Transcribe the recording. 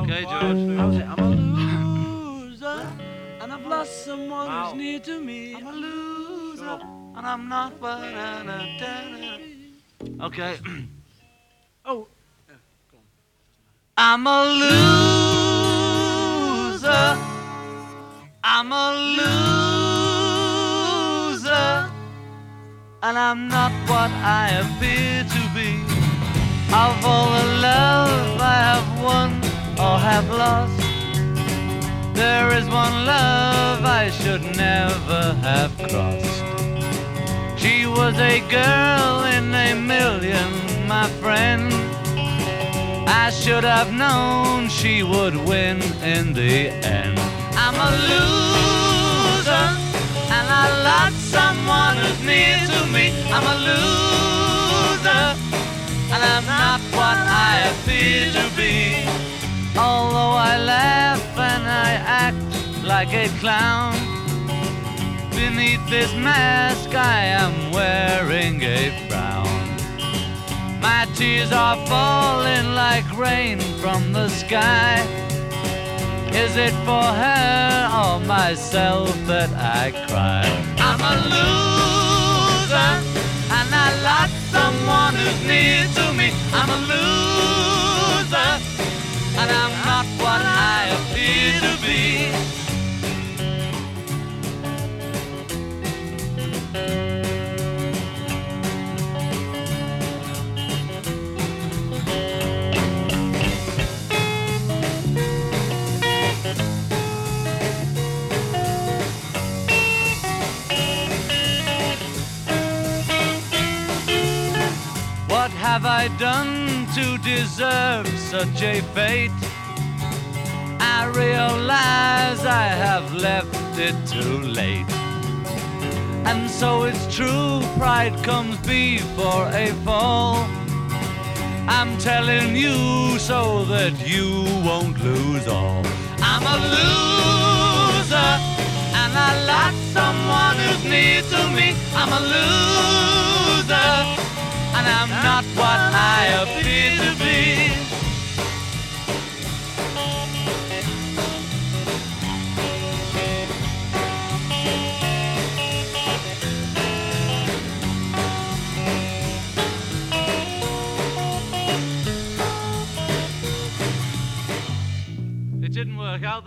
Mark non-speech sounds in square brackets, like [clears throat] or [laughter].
Okay, George. How's it? I'm a [laughs] loser, and I've lost someone who's near to me. I'm a loser, and I'm not what I Okay. [clears throat] Oh, I'm a loser. I'm a loser. And I'm not what I appear to be. Of all the love I have won have lost, there is one love I should never have crossed. She was a girl in a million, my friend. I should have known she would win in the end. I'm a loser, and I lost someone who's near to me. I'm a loser, and I'm not what I appear to be. Although I laugh and I act like a clown, beneath this mask I am wearing a frown. My tears are falling like rain from the sky. Is it for her or myself that I cry? I'm a loser, have I done to deserve such a fate? I realize I have left it too late. And so it's true, pride comes before a fall. I'm telling you so that you won't lose all. I'm a loser, and I lost someone who's near to me. I'm a loser, not what I appear to be. It didn't work out.